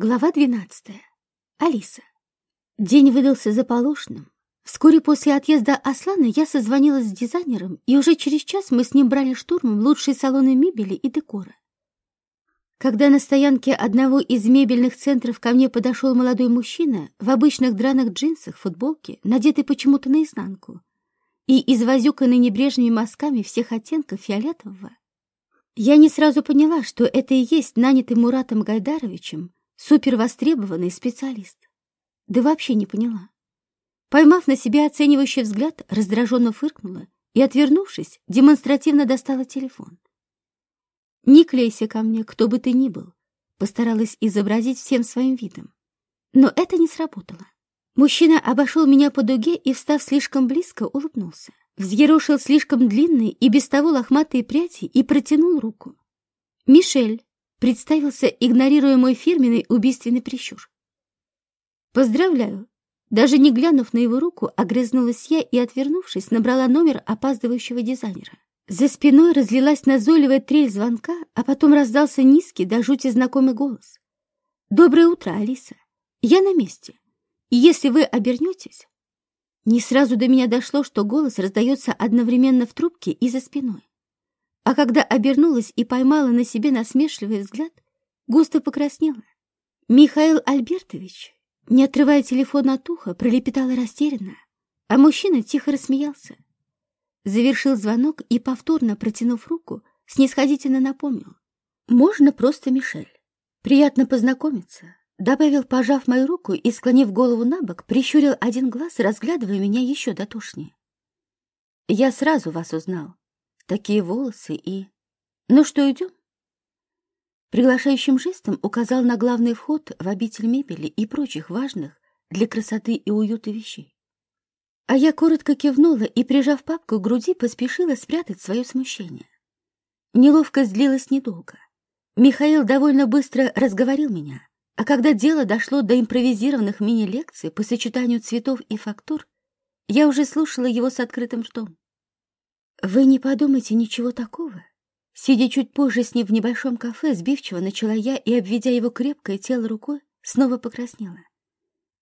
Глава 12. Алиса. День выдался заполошным. Вскоре после отъезда Аслана я созвонилась с дизайнером, и уже через час мы с ним брали штурмом лучшие салоны мебели и декора. Когда на стоянке одного из мебельных центров ко мне подошел молодой мужчина в обычных драных джинсах, футболке, надетый почему-то наизнанку, и извозюканный небрежными мазками всех оттенков фиолетового, я не сразу поняла, что это и есть нанятый Муратом Гайдаровичем супервостребованный специалист. Да вообще не поняла. Поймав на себя оценивающий взгляд, раздраженно фыркнула и, отвернувшись, демонстративно достала телефон. «Не клейся ко мне, кто бы ты ни был», постаралась изобразить всем своим видом. Но это не сработало. Мужчина обошел меня по дуге и, встав слишком близко, улыбнулся. Взъерошил слишком длинные и без того лохматые пряди и протянул руку. «Мишель», представился, игнорируя мой фирменный убийственный прищур. «Поздравляю!» Даже не глянув на его руку, огрызнулась я и, отвернувшись, набрала номер опаздывающего дизайнера. За спиной разлилась назойливая трель звонка, а потом раздался низкий, до жути знакомый голос. «Доброе утро, Алиса. Я на месте. И если вы обернетесь...» Не сразу до меня дошло, что голос раздается одновременно в трубке и за спиной. А когда обернулась и поймала на себе насмешливый взгляд, густо покраснела. Михаил Альбертович, не отрывая телефон от уха, пролепетала растерянно, а мужчина тихо рассмеялся. Завершил звонок и, повторно протянув руку, снисходительно напомнил. «Можно просто Мишель. Приятно познакомиться», добавил, пожав мою руку и, склонив голову на бок, прищурил один глаз, разглядывая меня еще дотошнее. «Я сразу вас узнал. Такие волосы и... Ну что, идем? Приглашающим жестом указал на главный вход в обитель мебели и прочих важных для красоты и уюта вещей. А я коротко кивнула и, прижав папку к груди, поспешила спрятать свое смущение. Неловкость длилась недолго. Михаил довольно быстро разговорил меня, а когда дело дошло до импровизированных мини-лекций по сочетанию цветов и фактур, я уже слушала его с открытым ртом. «Вы не подумайте ничего такого?» Сидя чуть позже с ним в небольшом кафе, сбивчиво начала я и, обведя его крепкое тело рукой, снова покраснела.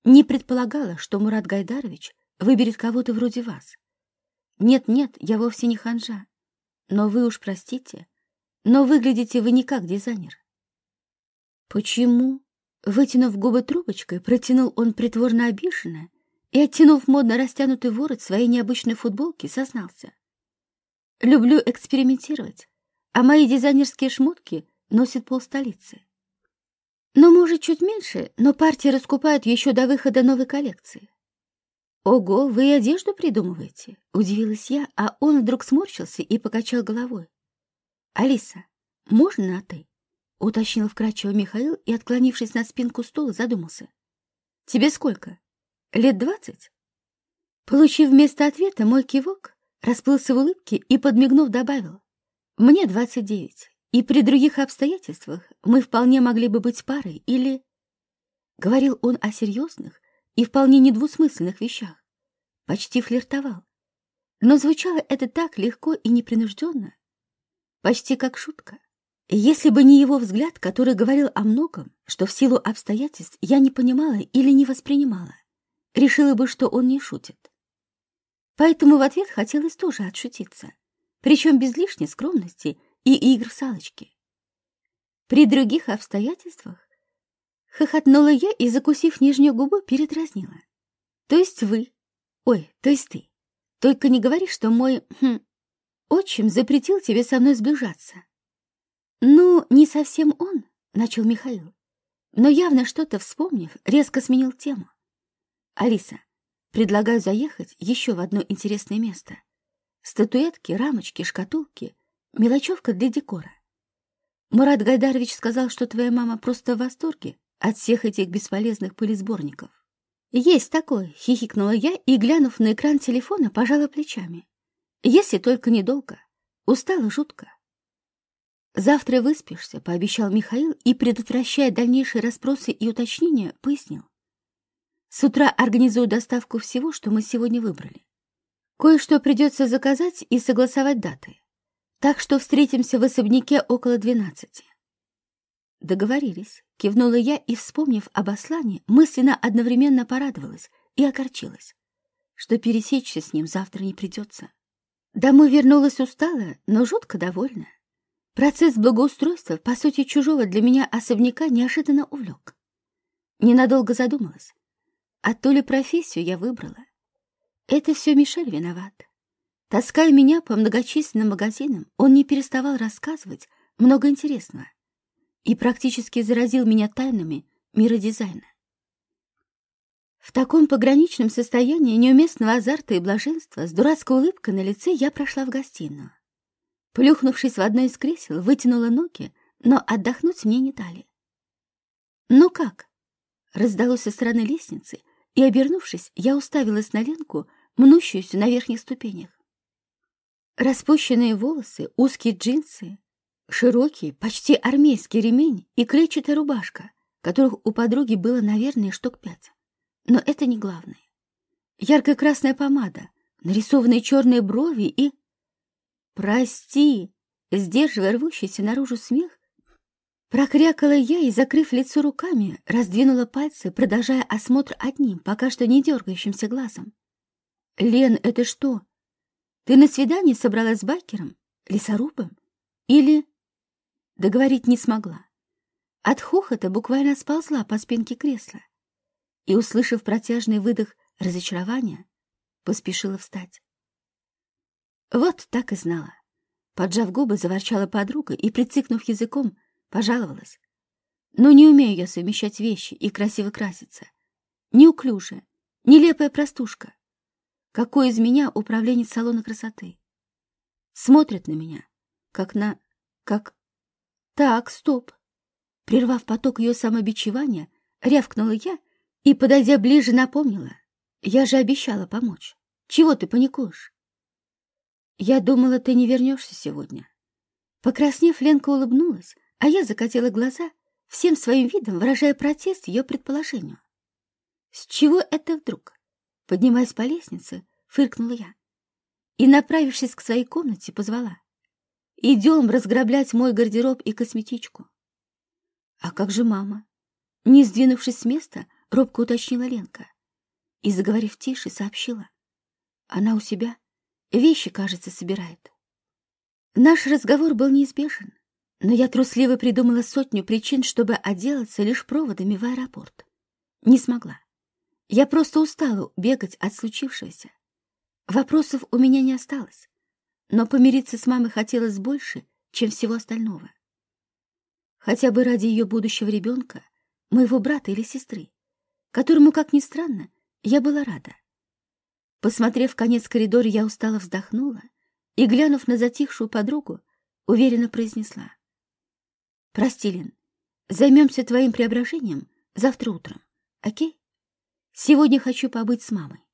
Не предполагала, что Мурат Гайдарович выберет кого-то вроде вас. Нет-нет, я вовсе не ханжа. Но вы уж простите, но выглядите вы не как дизайнер. Почему? Вытянув губы трубочкой, протянул он притворно обиженно и, оттянув модно растянутый ворот своей необычной футболки, сознался. Люблю экспериментировать, а мои дизайнерские шмотки носят полстолицы. Ну, может, чуть меньше, но партии раскупают еще до выхода новой коллекции. «Ого, вы и одежду придумываете?» — удивилась я, а он вдруг сморщился и покачал головой. «Алиса, можно на «ты»?» — уточнил вкрадчиво Михаил и, отклонившись на спинку стула, задумался. «Тебе сколько? Лет двадцать?» Получив вместо ответа мой кивок, расплылся в улыбке и, подмигнув, добавил. «Мне двадцать девять, и при других обстоятельствах мы вполне могли бы быть парой или...» Говорил он о серьезных и вполне недвусмысленных вещах. Почти флиртовал. Но звучало это так легко и непринужденно, почти как шутка. Если бы не его взгляд, который говорил о многом, что в силу обстоятельств я не понимала или не воспринимала, решила бы, что он не шутит. Поэтому в ответ хотелось тоже отшутиться, причем без лишней скромности и игр салочки. При других обстоятельствах хохотнула я и, закусив нижнюю губу, передразнила. То есть вы, ой, то есть ты. Только не говори, что мой хм, отчим запретил тебе со мной сближаться. Ну, не совсем он, начал Михаил, но явно что-то вспомнив, резко сменил тему. Алиса, Предлагаю заехать еще в одно интересное место. Статуэтки, рамочки, шкатулки, мелочевка для декора. Мурат Гайдарович сказал, что твоя мама просто в восторге от всех этих бесполезных пылесборников. «Есть такое», — хихикнула я и, глянув на экран телефона, пожала плечами. «Если только недолго. Устала жутко». «Завтра выспишься», — пообещал Михаил и, предотвращая дальнейшие расспросы и уточнения, пояснил. С утра организую доставку всего, что мы сегодня выбрали. Кое-что придется заказать и согласовать даты. Так что встретимся в особняке около двенадцати. Договорились. Кивнула я и, вспомнив об Аслане, мысленно одновременно порадовалась и огорчилась, что пересечься с ним завтра не придется. Домой вернулась усталая, но жутко довольная. Процесс благоустройства, по сути, чужого для меня особняка неожиданно увлек. Ненадолго задумалась. А то ли профессию я выбрала. Это все Мишель виноват. Таская меня по многочисленным магазинам, он не переставал рассказывать много интересного и практически заразил меня тайнами мира дизайна. В таком пограничном состоянии неуместного азарта и блаженства с дурацкой улыбкой на лице я прошла в гостиную. Плюхнувшись в одно из кресел, вытянула ноги, но отдохнуть мне не дали. «Ну как?» — раздалось со стороны лестницы, и, обернувшись, я уставилась на Ленку, мнущуюся на верхних ступенях. Распущенные волосы, узкие джинсы, широкий, почти армейский ремень и клетчатая рубашка, которых у подруги было, наверное, штук пять. Но это не главное. Яркая красная помада, нарисованные черные брови и... «Прости!» Сдерживая рвущийся наружу смех, прокрякала я и, закрыв лицо руками, раздвинула пальцы, продолжая осмотр одним, пока что не дергающимся глазом. «Лен, это что? Ты на свидание собралась с байкером? Лесорубом? Или...» Договорить не смогла. От хохота буквально сползла по спинке кресла и, услышав протяжный выдох разочарования, поспешила встать. Вот так и знала. Поджав губы, заворчала подруга и, прицикнув языком, пожаловалась. Но не умею я совмещать вещи и красиво краситься. Неуклюжая, нелепая простушка. Какой из меня управленец салона красоты? Смотрит на меня, как на... как... Так, стоп. Прервав поток ее самобичевания, рявкнула я и, подойдя ближе, напомнила. Я же обещала помочь. Чего ты паникуешь? «Я думала, ты не вернешься сегодня». Покраснев, Ленка улыбнулась, а я закатила глаза, всем своим видом выражая протест ее предположению. «С чего это вдруг?» Поднимаясь по лестнице, фыркнула я и, направившись к своей комнате, позвала. «Идем разграблять мой гардероб и косметичку». «А как же мама?» Не сдвинувшись с места, робко уточнила Ленка и, заговорив тише, сообщила. «Она у себя?» Вещи, кажется, собирает. Наш разговор был неизбежен, но я трусливо придумала сотню причин, чтобы отделаться лишь проводами в аэропорт. Не смогла. Я просто устала бегать от случившегося. Вопросов у меня не осталось, но помириться с мамой хотелось больше, чем всего остального. Хотя бы ради ее будущего ребенка, моего брата или сестры, которому, как ни странно, я была рада. Посмотрев конец коридора, я устало вздохнула и, глянув на затихшую подругу, уверенно произнесла. «Прости, Лен, займемся твоим преображением завтра утром, окей? Сегодня хочу побыть с мамой».